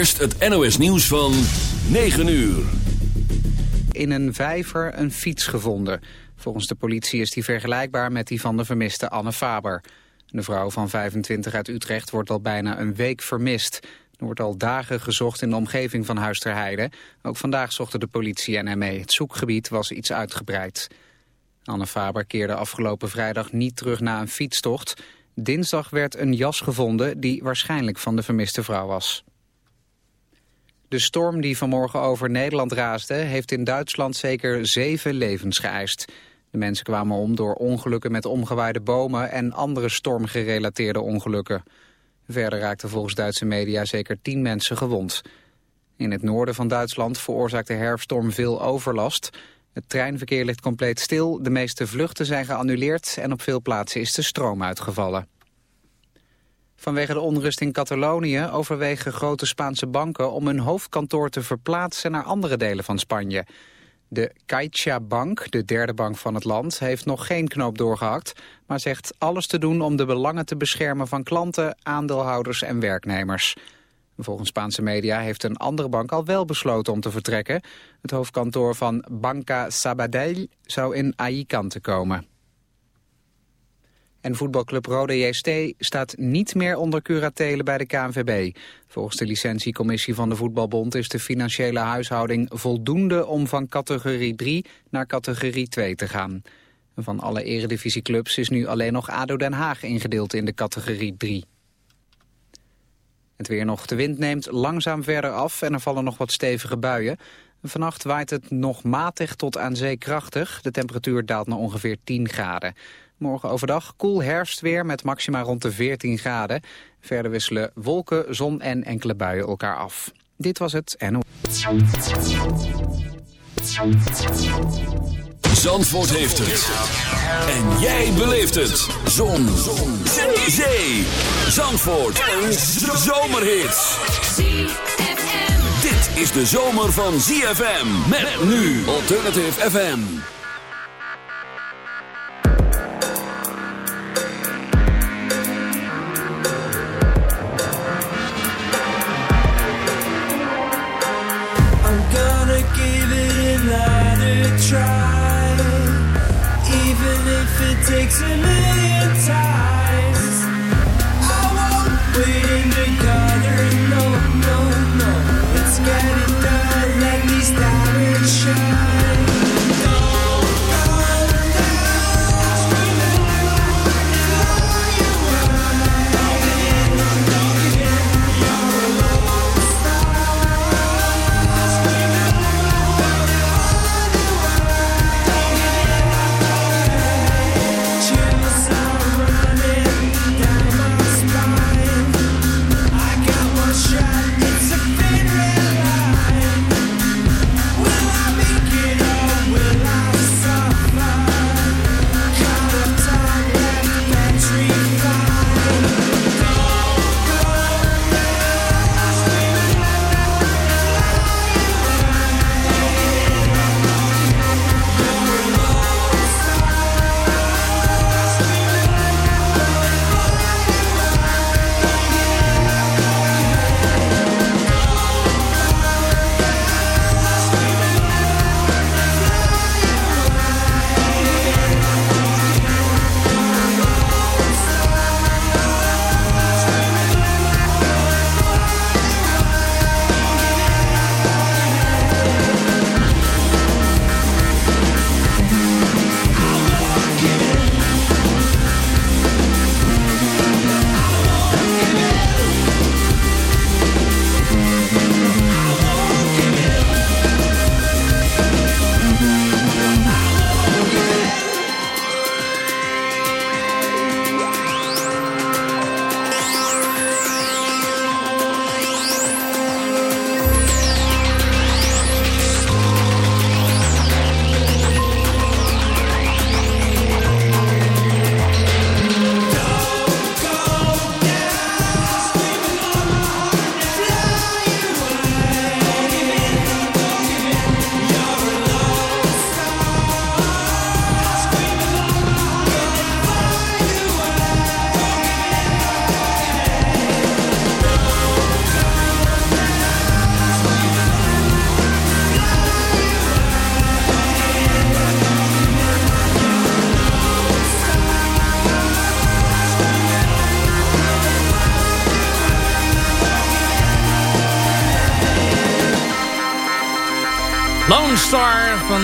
eerst het NOS nieuws van 9 uur. In een vijver een fiets gevonden. Volgens de politie is die vergelijkbaar met die van de vermiste Anne Faber. De vrouw van 25 uit Utrecht wordt al bijna een week vermist. Er wordt al dagen gezocht in de omgeving van Huis ter Heide. Ook vandaag zochten de politie en mee. Het zoekgebied was iets uitgebreid. Anne Faber keerde afgelopen vrijdag niet terug na een fietstocht. Dinsdag werd een jas gevonden die waarschijnlijk van de vermiste vrouw was. De storm die vanmorgen over Nederland raasde... heeft in Duitsland zeker zeven levens geëist. De mensen kwamen om door ongelukken met omgewaaide bomen... en andere stormgerelateerde ongelukken. Verder raakten volgens Duitse media zeker tien mensen gewond. In het noorden van Duitsland veroorzaakt de herfststorm veel overlast. Het treinverkeer ligt compleet stil, de meeste vluchten zijn geannuleerd... en op veel plaatsen is de stroom uitgevallen. Vanwege de onrust in Catalonië overwegen grote Spaanse banken om hun hoofdkantoor te verplaatsen naar andere delen van Spanje. De Caixa Bank, de derde bank van het land, heeft nog geen knoop doorgehakt, maar zegt alles te doen om de belangen te beschermen van klanten, aandeelhouders en werknemers. Volgens Spaanse media heeft een andere bank al wel besloten om te vertrekken. Het hoofdkantoor van Banca Sabadell zou in Alicante komen. En voetbalclub Rode JST staat niet meer onder curatele bij de KNVB. Volgens de licentiecommissie van de Voetbalbond is de financiële huishouding voldoende om van categorie 3 naar categorie 2 te gaan. Van alle eredivisieclubs is nu alleen nog ADO Den Haag ingedeeld in de categorie 3. Het weer nog. De wind neemt langzaam verder af en er vallen nog wat stevige buien. Vannacht waait het nog matig tot aan zee krachtig. De temperatuur daalt naar ongeveer 10 graden. Morgen overdag koel herfstweer met maxima rond de 14 graden. Verder wisselen wolken, zon en enkele buien elkaar af. Dit was het NO. Zandvoort heeft het. En jij beleeft het. Zon. zon. Zee. Zandvoort. Een zomerhit. Dit is de zomer van ZFM. Met nu Alternative FM. try, even if it takes a million times.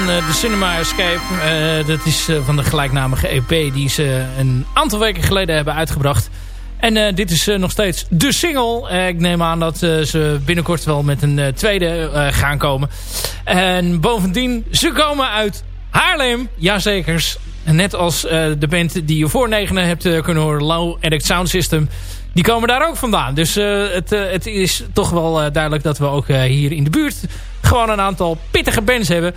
Uh, de Cinema Escape. Uh, dat is uh, van de gelijknamige EP die ze een aantal weken geleden hebben uitgebracht. En dit is nog steeds de single. ik neem aan dat ze binnenkort wel met een tweede gaan komen. En bovendien, ze komen uit Haarlem. Jazekers. Net als de band die je voor negenen hebt kunnen horen. Low Addict Sound System. Die komen daar ook vandaan. Dus het, het is toch wel duidelijk dat we ook hier in de buurt gewoon een aantal pittige bands hebben.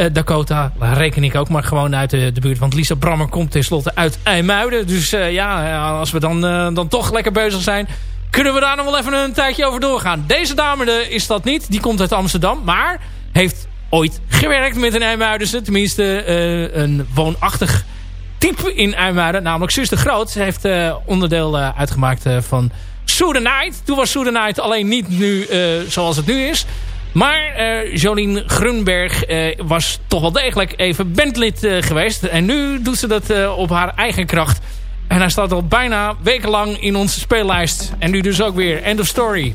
Uh, Dakota reken ik ook maar gewoon uit de, de buurt. Want Lisa Brammer komt tenslotte uit IJmuiden. Dus uh, ja, als we dan, dan toch lekker bezig zijn... kunnen we daar nog wel even een tijdje over doorgaan. Deze dame is dat niet. Die komt uit Amsterdam. Maar heeft ooit gewerkt met een IJmuidense. Tenminste, een woonachtig type in IJmuiden. Namelijk Sus de Groot. Ze heeft onderdeel uitgemaakt van Night. Toen was Night alleen niet nu zoals het nu is... Maar uh, Jolien Grunberg uh, was toch wel degelijk even bandlid uh, geweest. En nu doet ze dat op haar eigen kracht. En hij staat al bijna wekenlang in onze speellijst. En nu dus ook weer. End of story.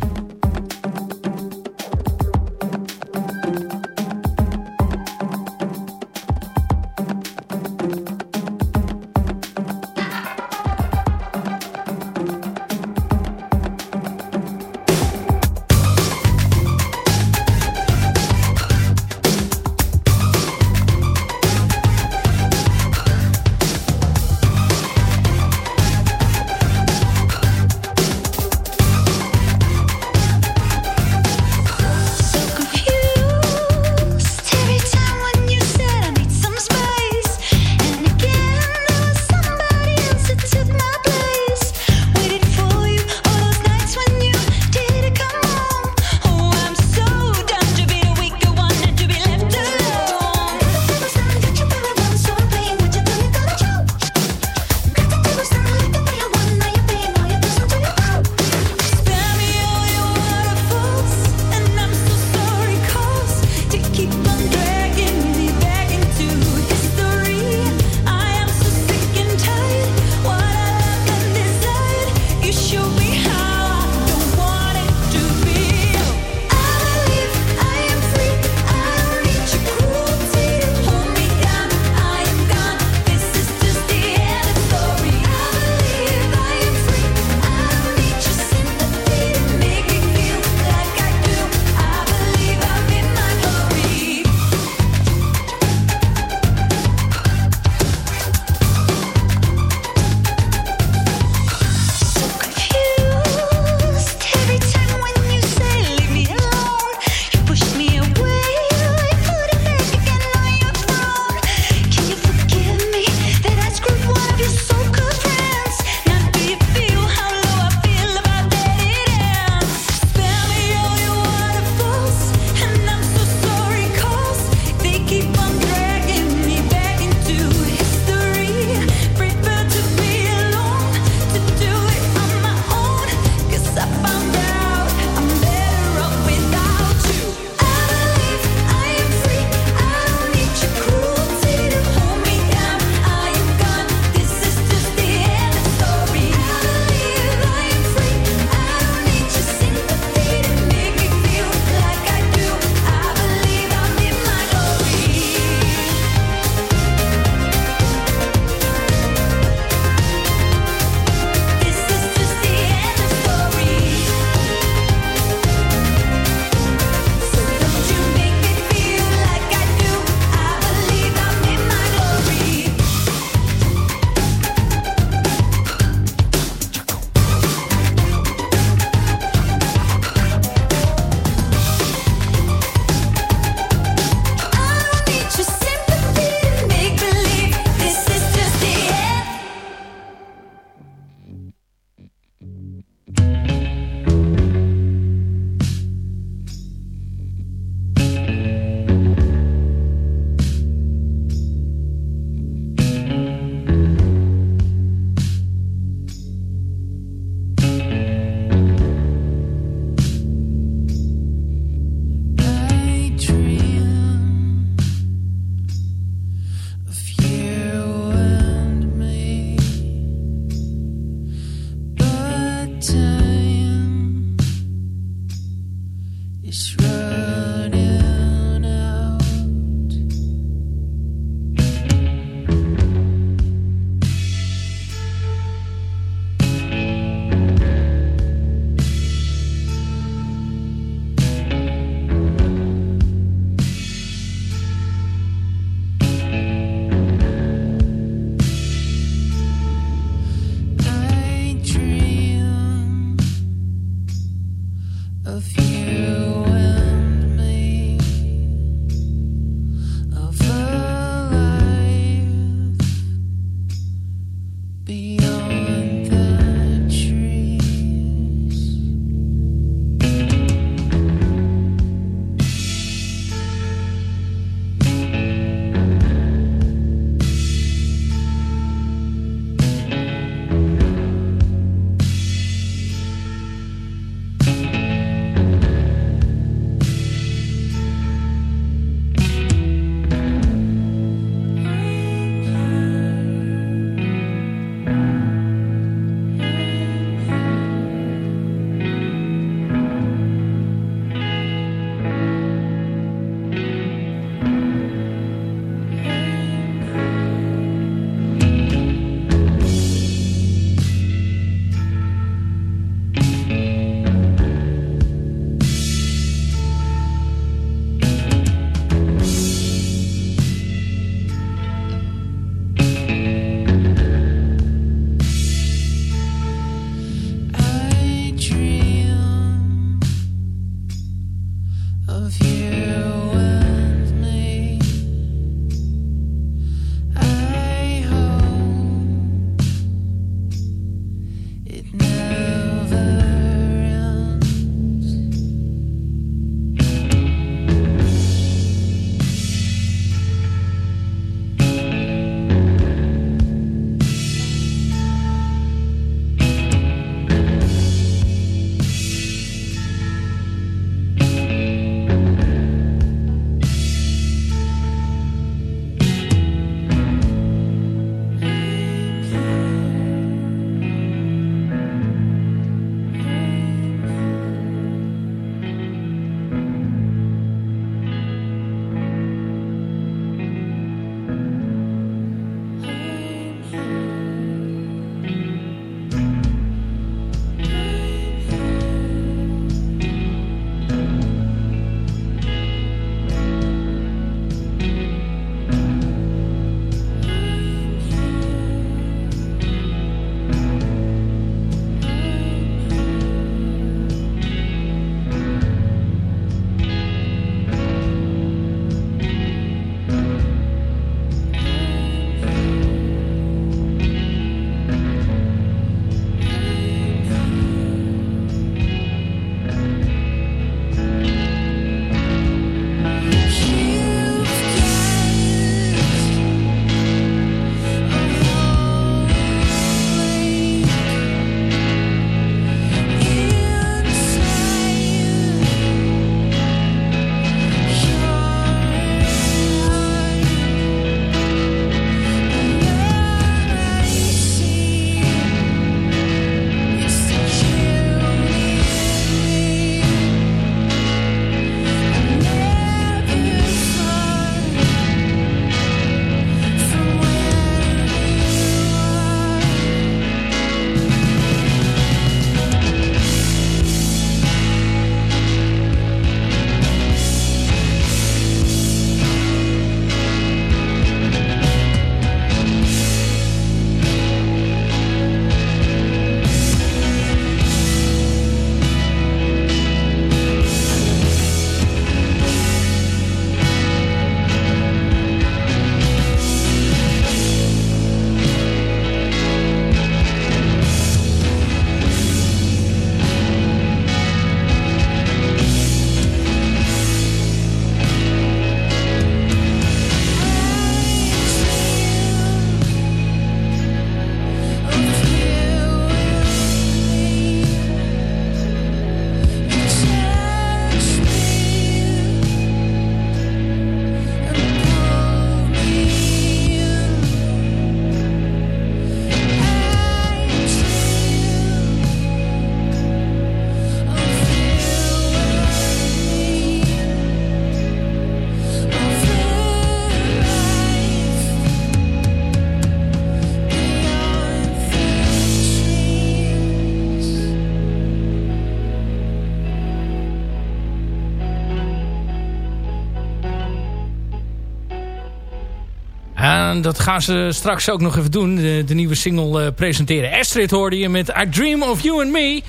Dat gaan ze straks ook nog even doen. De, nieuwe single uh, presenteren. Astrid hoorde je met I Dream of You and Me.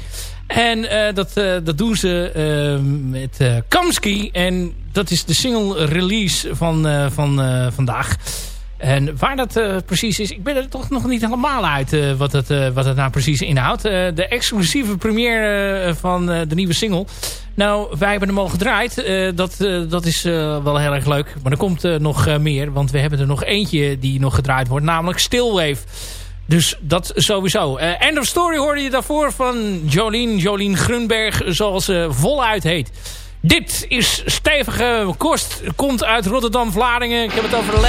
En uh, dat, uh, dat doen ze met Kamski. En dat is de single release van, van vandaag. En waar dat uh, precies is, ik ben er toch nog niet helemaal uit uh, wat, het, uh, wat het nou precies inhoudt. de exclusieve première van de nieuwe single. Nou, wij hebben hem al gedraaid. dat, dat is wel heel erg leuk. Maar er komt nog meer, want we hebben er nog eentje die nog gedraaid wordt. Namelijk Stillwave. Dus dat sowieso. End of Story hoorde je daarvoor van Jolien. Jolien Grunberg, zoals ze voluit heet. Dit is stevige kost. Komt uit Rotterdam-Vlaardingen. Ik heb het over de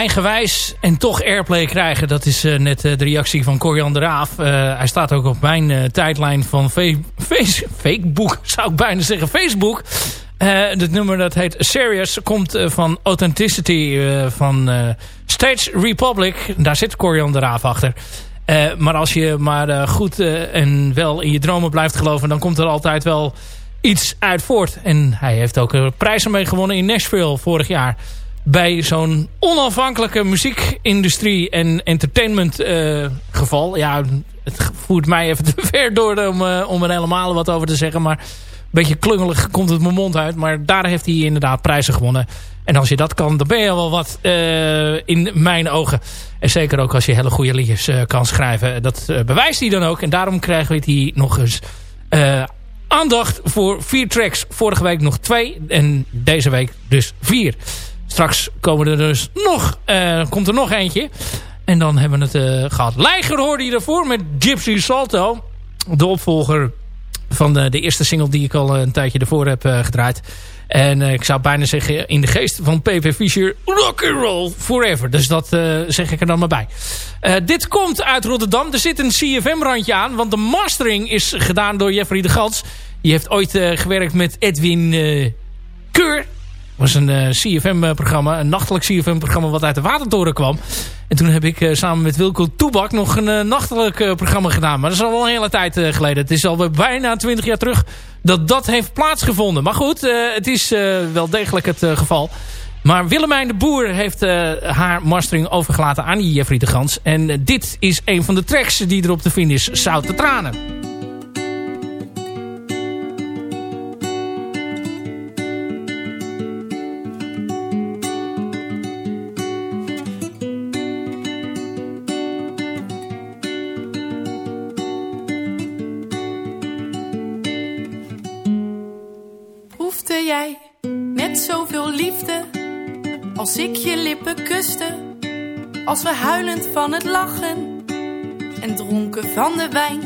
eigenwijs en toch airplay krijgen. Dat is uh, net uh, de reactie van Corian de Raaf. Uh, hij staat ook op mijn tijdlijn van face Facebook, zou ik bijna zeggen, Facebook. het nummer dat heet Serious komt van Authenticity van Stage Republic. Daar zit Corian de Raaf achter. maar als je maar goed en wel in je dromen blijft geloven... dan komt er altijd wel iets uit voort. En hij heeft ook prijzen mee gewonnen in Nashville vorig jaar bij zo'n onafhankelijke muziekindustrie en entertainment uh, geval. Ja, het voert mij even te ver door om, uh, om er helemaal wat over te zeggen. Maar een beetje klungelig komt het mijn mond uit. Maar daar heeft hij inderdaad prijzen gewonnen. En als je dat kan, dan ben je wel wat uh, in mijn ogen. En zeker ook als je hele goede liedjes kan schrijven. Dat bewijst hij dan ook. En daarom krijgen we hier nog eens aandacht voor vier tracks. Vorige week nog twee. En deze week dus vier. Straks komen er dus nog, uh, komt er nog eentje. En dan hebben we het uh, gehad. Leiger hoorde je ervoor met Gypsy Salto. De opvolger van de, de, eerste single die ik al een tijdje ervoor heb gedraaid. En ik zou bijna zeggen in de geest van P.P. Fischer rock and roll forever. Dus dat zeg ik er dan maar bij. dit komt uit Rotterdam. Er zit een CFM-randje aan. Want de mastering is gedaan door Jeffrey de Gans. Die heeft ooit gewerkt met Edwin Keur was een uh, CFM-programma, een nachtelijk CFM-programma wat uit de Watertoren kwam. En toen heb ik uh, samen met Wilco Toebak nog een nachtelijk programma gedaan. Maar dat is al een hele tijd geleden. Het is al bijna 20 jaar terug dat dat heeft plaatsgevonden. Maar goed, het is wel degelijk het geval. Maar Willemijn de Boer heeft haar mastering overgelaten aan Jeffrey de Gans. En dit is een van de tracks die erop te vinden is, Zoute Tranen. Als ik je lippen kuste? Als we huilend van het lachen en dronken van de wijn,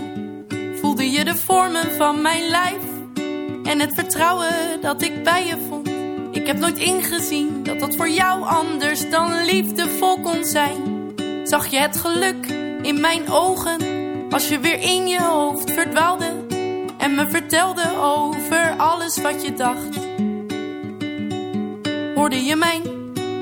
voelde je de vormen van mijn lijf en het vertrouwen dat ik bij je vond. Ik heb nooit ingezien dat dat voor jou anders dan liefdevol kon zijn. Zag je het geluk in mijn ogen als je weer in je hoofd verdwaalde en me vertelde over alles wat je dacht. Hoorde je mijn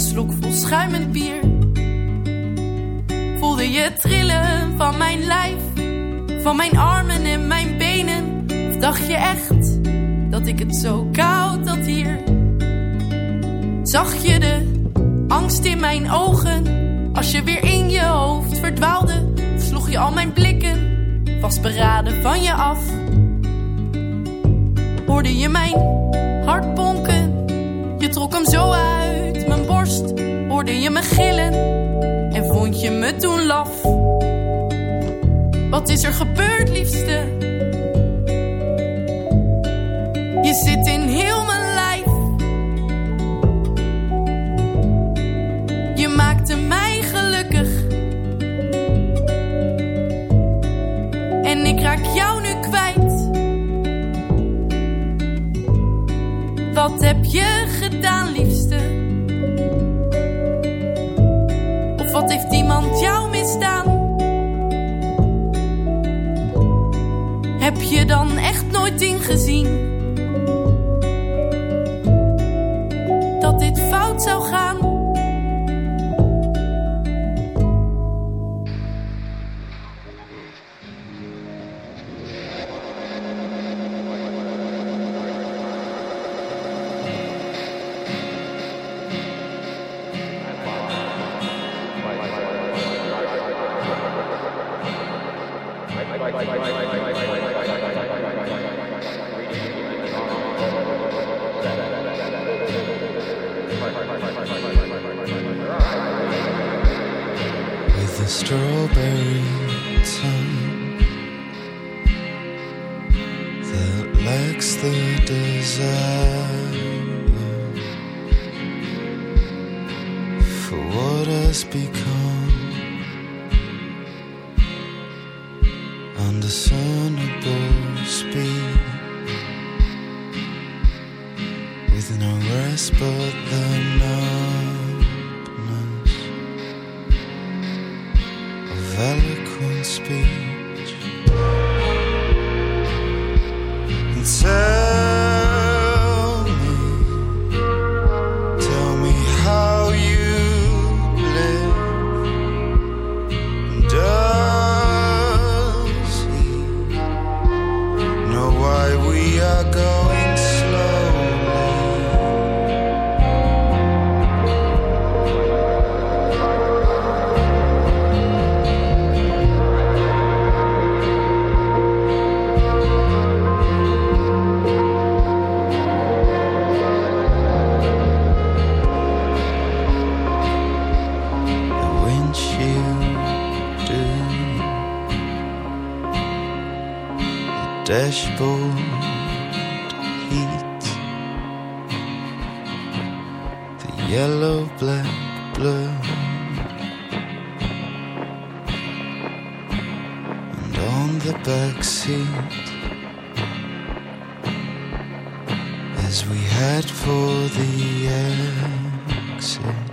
slok vol schuimend bier? Voelde je trillen van mijn lijf, van mijn armen en mijn benen? Of dacht je echt dat ik het zo koud had hier? Zag je de angst in mijn ogen als je weer in je hoofd verdwaalde? Sloeg je al mijn blikken vastberaden van je af? hoorde je mijn hart hoorde je me gillen en vond je me toen laf. Wat is er gebeurd, liefste? Je zit in heel mijn lijf. Je maakte mij gelukkig. En ik raak jou nu kwijt. Wat heb je Heb je dan echt nooit ingezien dat dit fout zou gaan? Dashboard heat. The yellow black blur and on the back seat as we head for the exit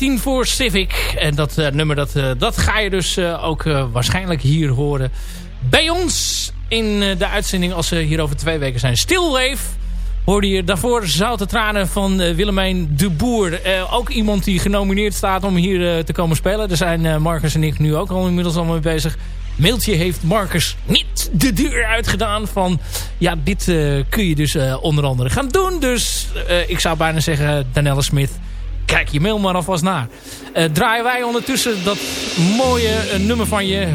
19 voor Civic. En dat eh, nummer dat, eh, dat ga je dus eh, ook waarschijnlijk hier horen. Bij ons in de uitzending als ze hier over twee weken zijn. Stillwave hoorde je daarvoor Zoute Tranen van Willemijn de Boer. Ook iemand die genomineerd staat om hier te komen spelen. Daar zijn Marcus en ik nu ook al inmiddels al mee bezig. Mailtje heeft Marcus niet de deur uitgedaan van... ja, dit kun je dus onder andere gaan doen. Dus ik zou bijna zeggen, Danelle Smith... kijk je mail maar alvast naar. Eh, draaien wij ondertussen dat mooie eh, nummer van je...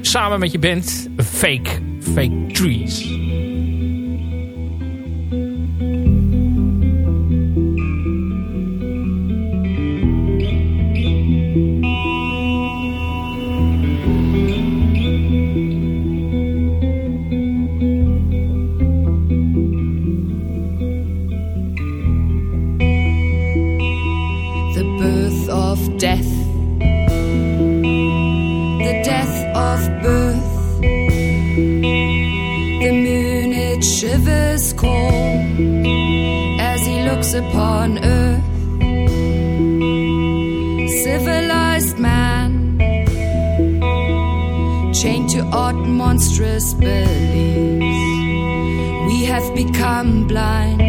samen met je band Fake, Fake Trees. Death, the death of birth. The moon it shivers cold as he looks upon earth. Civilized man, chained to odd monstrous beliefs. We have become blind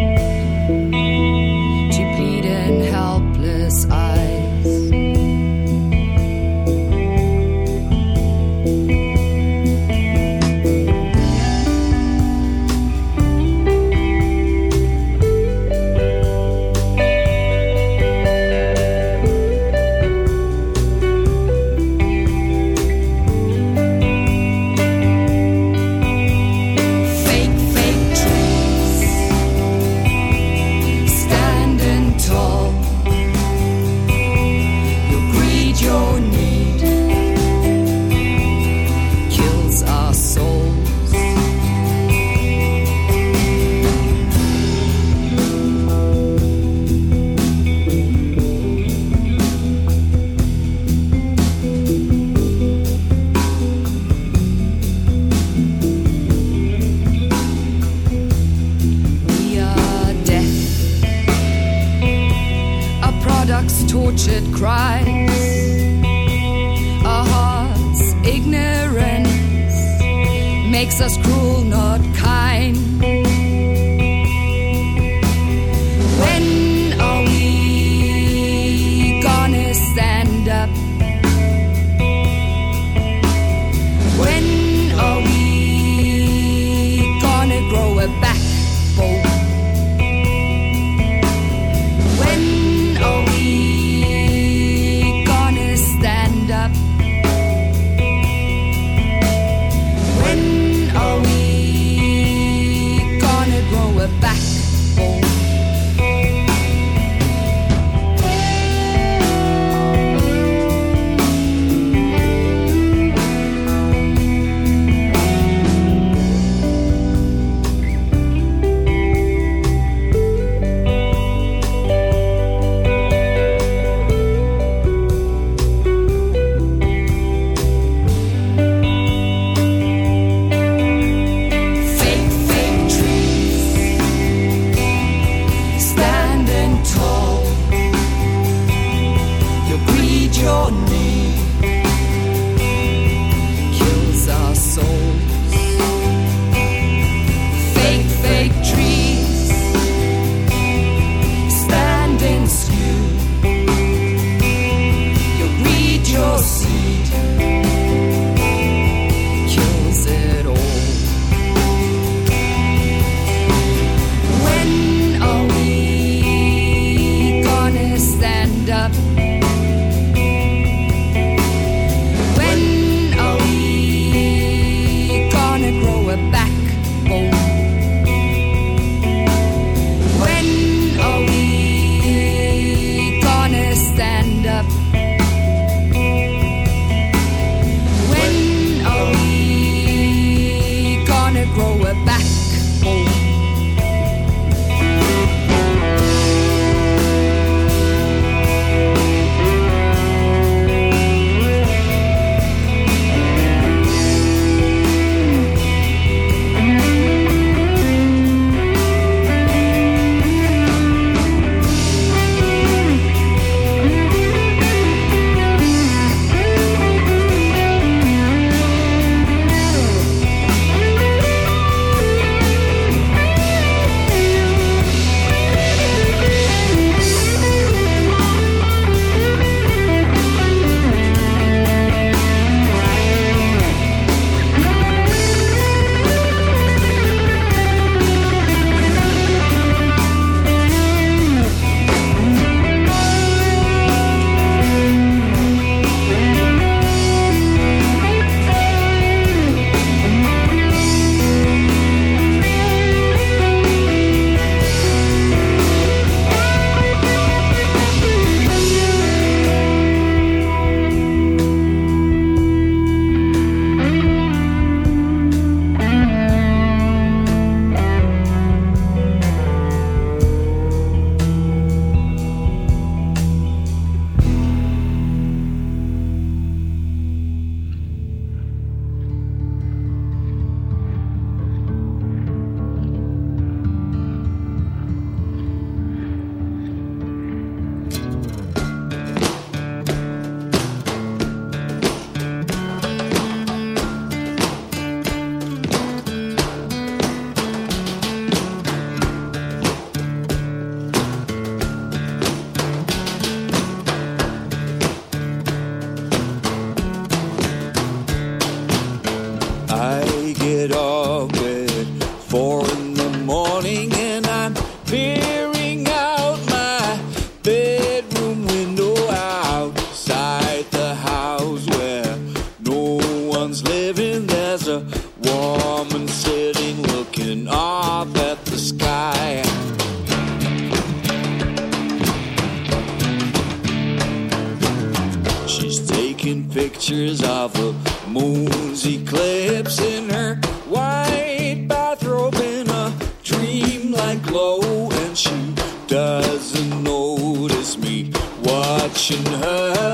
dreamlike glow, and she doesn't notice me watching her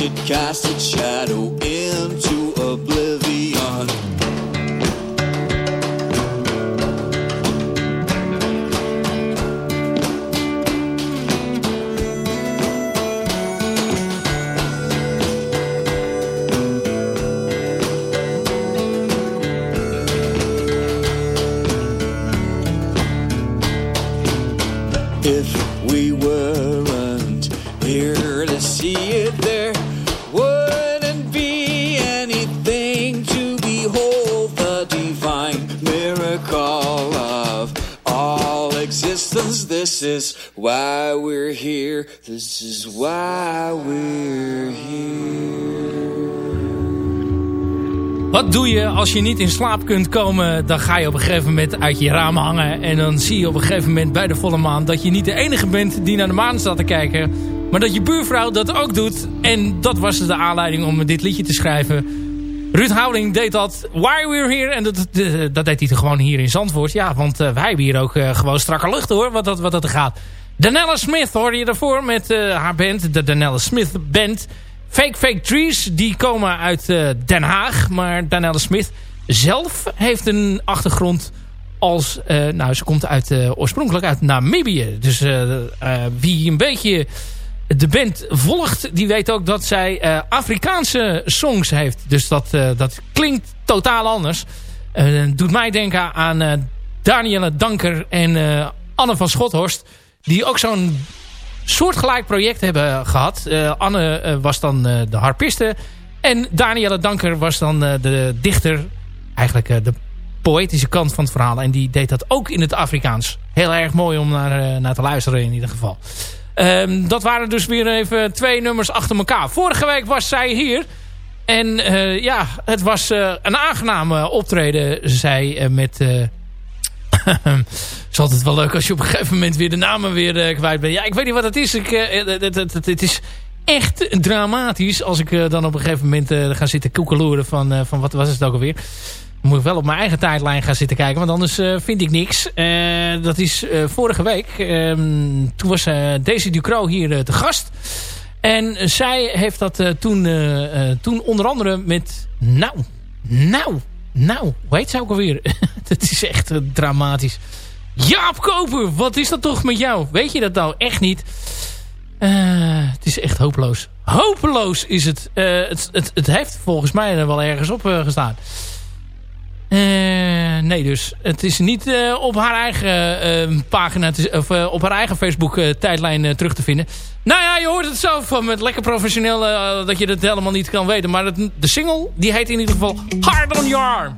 should cast its shadow This is why we're here. This is why we're here. Wat doe je als je niet in slaap kunt komen? Dan ga je op een gegeven moment uit je raam hangen. En dan zie je op een gegeven moment bij de volle maan... dat je niet de enige bent die naar de maan staat te kijken. Maar dat je buurvrouw dat ook doet. En dat was de aanleiding om dit liedje te schrijven. Ruud Houding deed dat Why We're Here. En dat, dat, deed hij gewoon hier in Zandvoort. Ja, want uh, wij hebben hier ook uh, gewoon strakke lucht hoor. Wat dat, wat dat gaat. Danella Smith hoorde je daarvoor met uh, haar band. De Danella Smith Band... Fake Fake Trees, die komen uit Den Haag. Maar Danielle Smith zelf heeft een achtergrond als... Nou, ze komt uit, oorspronkelijk uit Namibië. Dus wie een beetje de band volgt... die weet ook dat zij Afrikaanse songs heeft. Dus dat, dat klinkt totaal anders. doet mij denken aan Danielle Danker en Anne van Schothorst... die ook zo'n soortgelijk project hebben gehad. Anne was dan de harpiste. En Danielle Danker was dan de dichter. Eigenlijk de poëtische kant van het verhaal. En die deed dat ook in het Afrikaans. Heel erg mooi om naar, naar te luisteren in ieder geval. Um, dat waren dus weer even twee nummers achter elkaar. Vorige week was zij hier. En ja, het was een aangename optreden. Zij met het is altijd wel leuk als je op een gegeven moment weer de namen weer kwijt bent. Ja, ik weet niet wat het is. Ik, het, het, het, is echt dramatisch als ik dan op een gegeven moment ga zitten koekeloeren van, van wat was het ook alweer. Moet ik wel op mijn eigen tijdlijn gaan zitten kijken, want anders vind ik niks. dat is vorige week. Ehm, toen was Daisy Ducro hier te gast. En zij heeft dat toen, toen onder andere met... Nou, nou, nou, hoe heet ze ook alweer? dat is echt dramatisch. Jaap Koper, wat is dat toch met jou? Weet je dat nou echt niet? Uh, het is echt hopeloos. Hopeloos is het. Uh, het, het. Het heeft volgens mij er wel ergens op uh, gestaan. Nee, dus het is niet op haar eigen pagina, te, of op haar eigen Facebook tijdlijn terug te vinden. Nou ja, je hoort het zo van met lekker professioneel dat je dat helemaal niet kan weten. Maar de single, die heet in ieder geval Hard on Your Arm.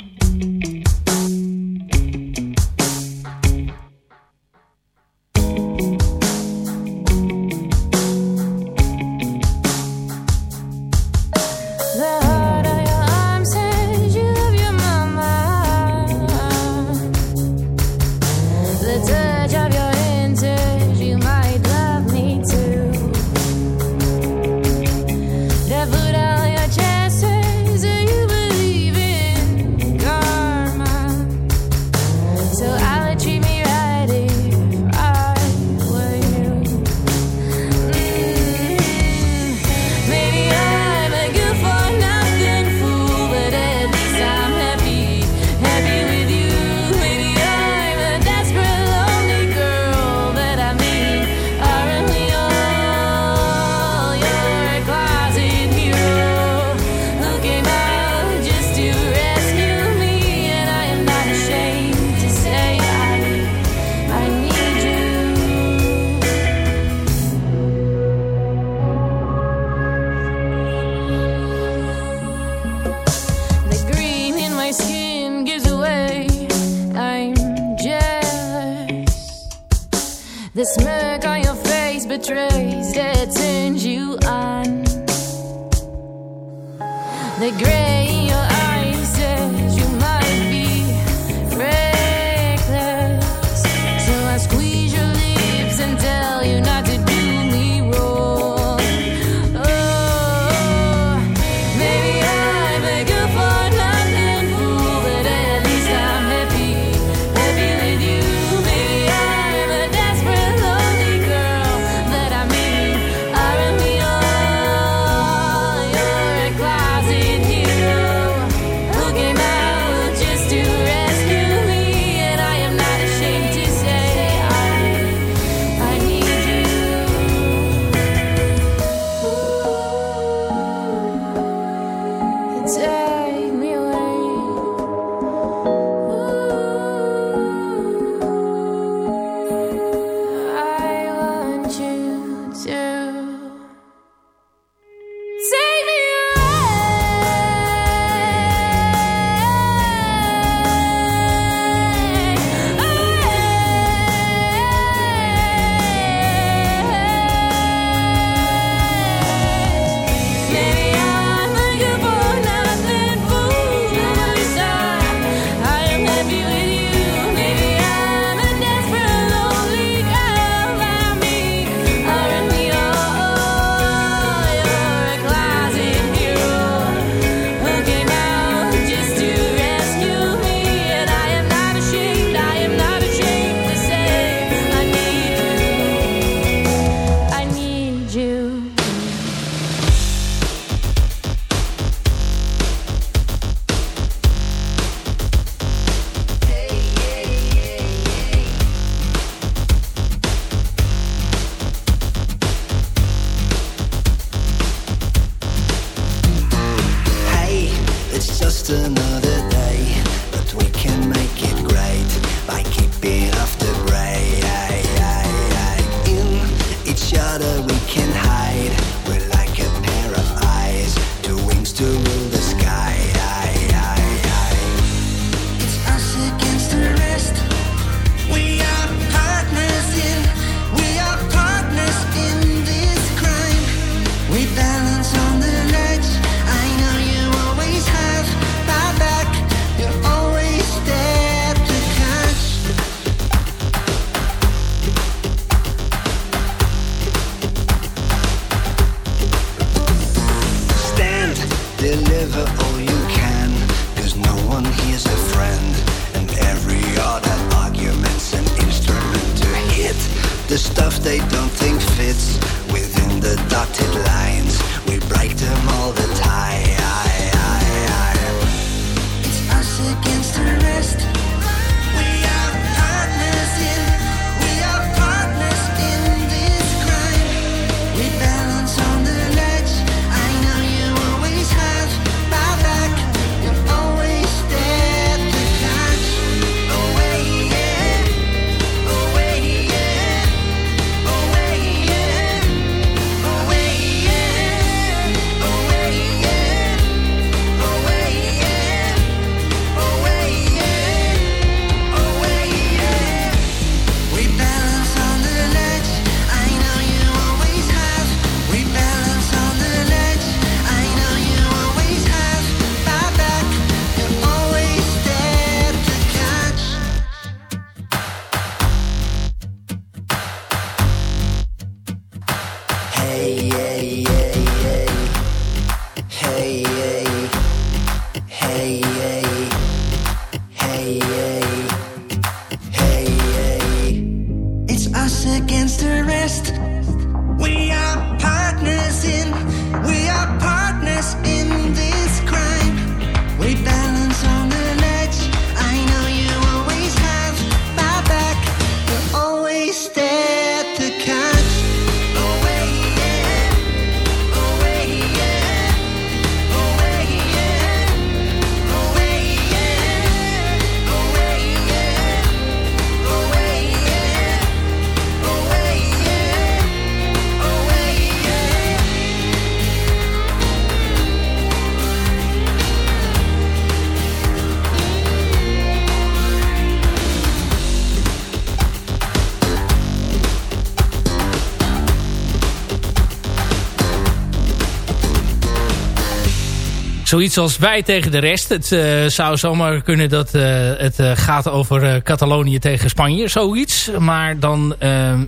Zoiets als wij tegen de rest. Het eh, zou zomaar kunnen dat eh, het eh, gaat over Catalonië tegen Spanje. Zoiets. Maar dan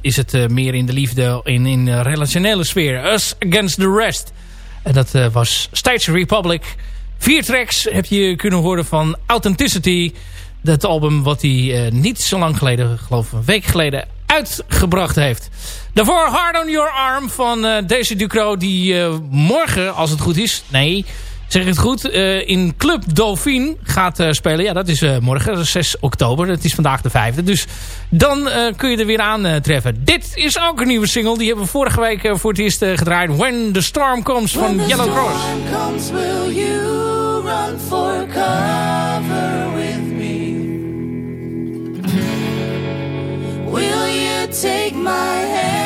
is het meer in de liefde, in, in de relationele sfeer. Us against the rest. En dat was Stage Republic. Vier tracks heb je kunnen horen van Authenticity. Dat album wat hij niet zo lang geleden, geloof een week geleden, uitgebracht heeft. Daarvoor Hard on Your Arm van Daisy Ducro. Die morgen, als het goed is... Nee, zeg het goed? eh, in Club Dauphine gaat eh, spelen. Ja, dat is eh, morgen. Dat is 6 oktober. Dat is vandaag de 5e. Dus dan kun je er weer aan treffen. Dit is ook een nieuwe single. Die hebben we vorige week voor het eerst gedraaid. When the Storm Comes van Yellow Cross. comes, will you run for cover with me? Will you take my hand?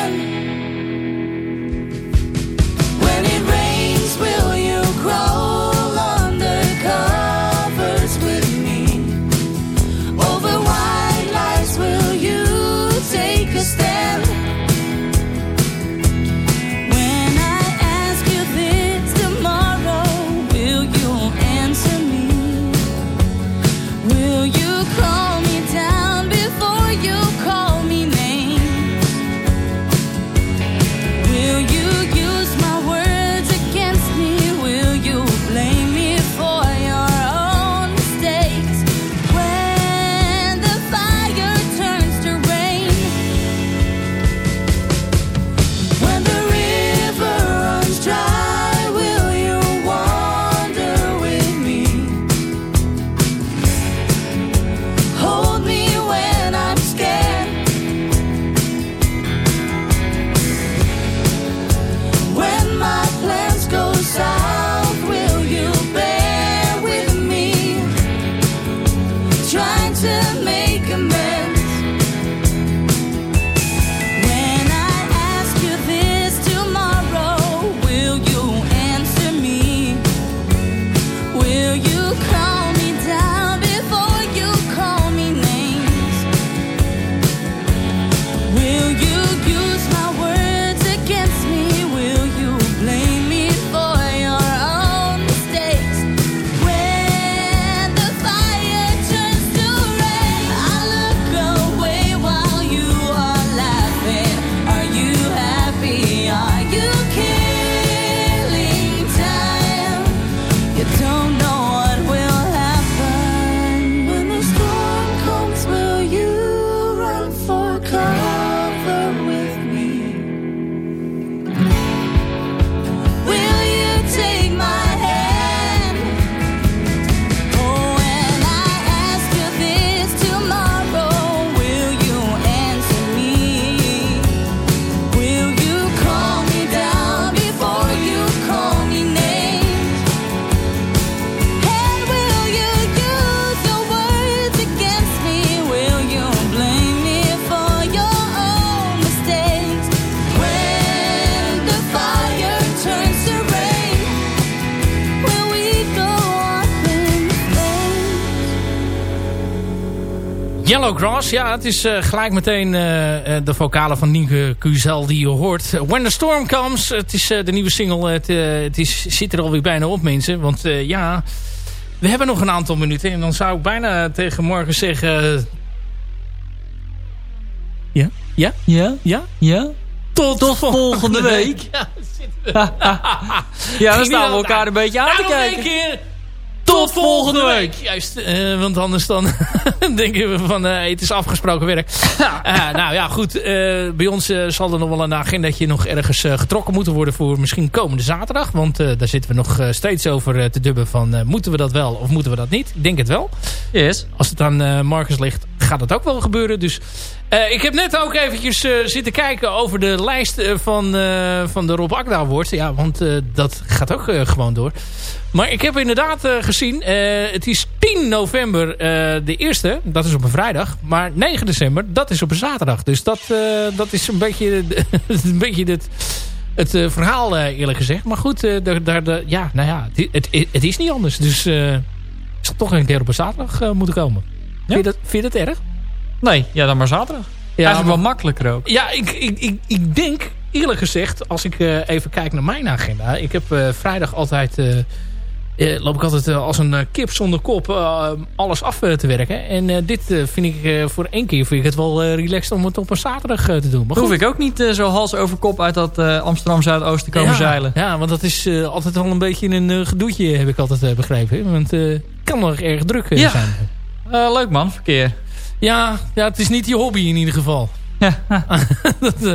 Grass, ja, het is eh, gelijk meteen eh, eh, de vocalen van Nienke Kuzel die je hoort. When the Storm Comes, het is de nieuwe single. Het, het is, zit er alweer bijna op, mensen. Want ja, we hebben nog een aantal minuten. En dan zou ik bijna tegen morgen zeggen... Ja? Ja? Ja? Ja? Ja? Tot, Tot volgende week. Ja, Ja, dan staan we elkaar een beetje aan te kijken. Tot volgende week. Juist, eh, want anders dan denken we van eh, het is afgesproken werk. Eh, nou ja, goed. bij ons zal er nog wel een agendaatje nog ergens getrokken moeten worden voor misschien komende zaterdag. Want daar zitten we nog steeds over te dubben van moeten we dat wel of moeten we dat niet? Ik denk het wel. Yes. Als het aan Marcus ligt, gaat dat ook wel gebeuren. Dus eh, ik heb net ook eventjes eh, zitten kijken over de lijst eh, van, van de Rob Akda Award. Ja, want dat gaat ook gewoon door. Maar ik heb inderdaad gezien, het is 10 november de eerste. Dat is op een vrijdag. Maar 9 december, dat is op een zaterdag. Dus dat, dat is een beetje, een beetje het, het verhaal eerlijk gezegd. Maar goed, daar, daar, ja, nou ja, het, het, het is niet anders. Dus het zal toch een keer op een zaterdag moeten komen. Vind, je dat, vind je dat erg? Nee, ja, dan maar zaterdag. Ja, Eigenlijk wel makkelijker ook. Ja, ik, ik, ik, ik denk eerlijk gezegd, als ik eh, even kijk naar mijn agenda. Ik heb eh, vrijdag altijd, eh, loop ik altijd als een kip zonder kop alles af te werken. En dit vind ik voor één keer vind ik het wel relaxed om het op een zaterdag te doen. Maar hoef ik ook niet zo hals over kop uit dat Amsterdam Zuidoosten komen ja, zeilen. Ja, want dat is altijd wel een beetje een gedoetje, heb ik altijd begrepen. Want het kan nog erg druk Ja. zijn. Eh, leuk man, verkeer. Ja, ja, het is niet je hobby in ieder geval. dat, eh,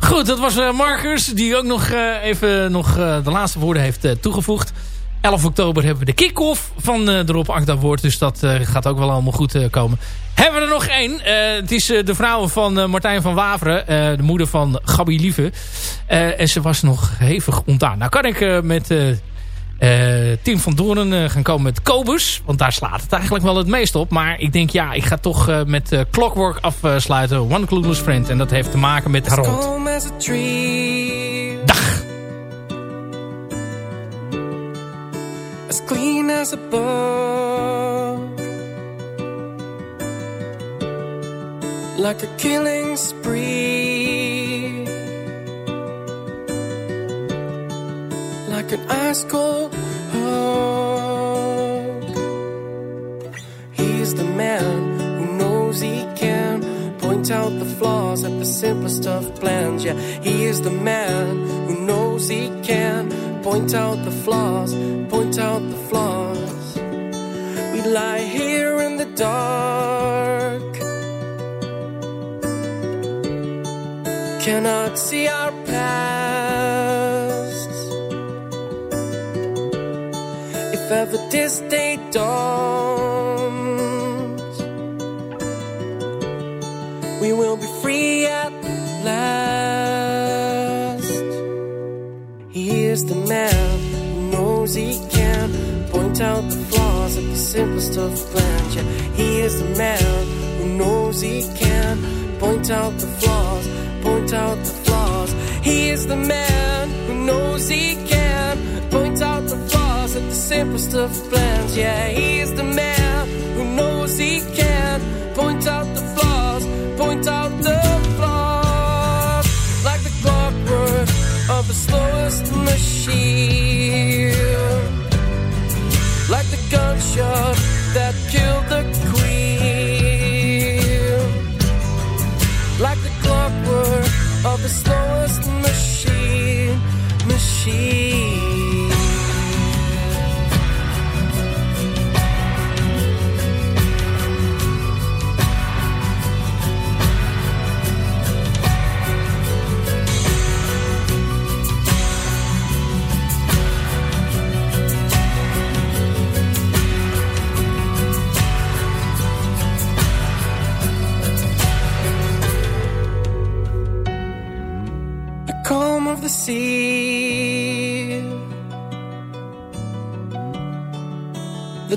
goed, dat was eh, Marcus. Die ook nog even nog, de laatste woorden heeft toegevoegd. 11 oktober hebben we de kick-off van de Rob Akda Award. Dus dat gaat ook wel allemaal goed komen. Hebben we er nog één. Het is de vrouw van Martijn van Waveren. de moeder van Gabi Lieve. En ze was nog hevig ontdaan. Nou kan ik met... eh, Tim van Doorn eh, gaan komen met Kobus. Want daar slaat het eigenlijk wel het meest op. Maar ik denk ja, ik ga toch eh, met Clockwork afsluiten. One Clueless Friend. En dat heeft te maken met Harold. Dag! as clean as a bug, like a killing spree, like an ice cold oh, hug. Oh. He's the man who knows he can point out the flaws at the simplest of plans. Yeah, he is the man who knows he can point out the flaws, point out the flaws. We lie here in the dark, cannot see our pasts. Ever this day dawns, we will be free at last. He is the man who knows he can point out the flaws of the simplest of plans. Yeah, he is the man who knows he can point out the flaws, point out the flaws. He is the man who knows he can simplest of plans. Yeah, he's the man who knows he can. Point out the flaws, point out the flaws, like the clockwork of the slowest machine,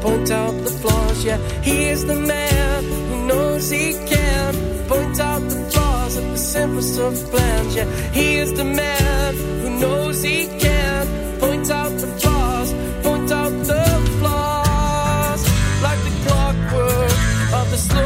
point out the flaws. Yeah, he is the man who knows he can point out the flaws of the simplest of plans. Yeah, he is the man who knows he can point out the flaws, point out the flaws, like the clockwork of the slowest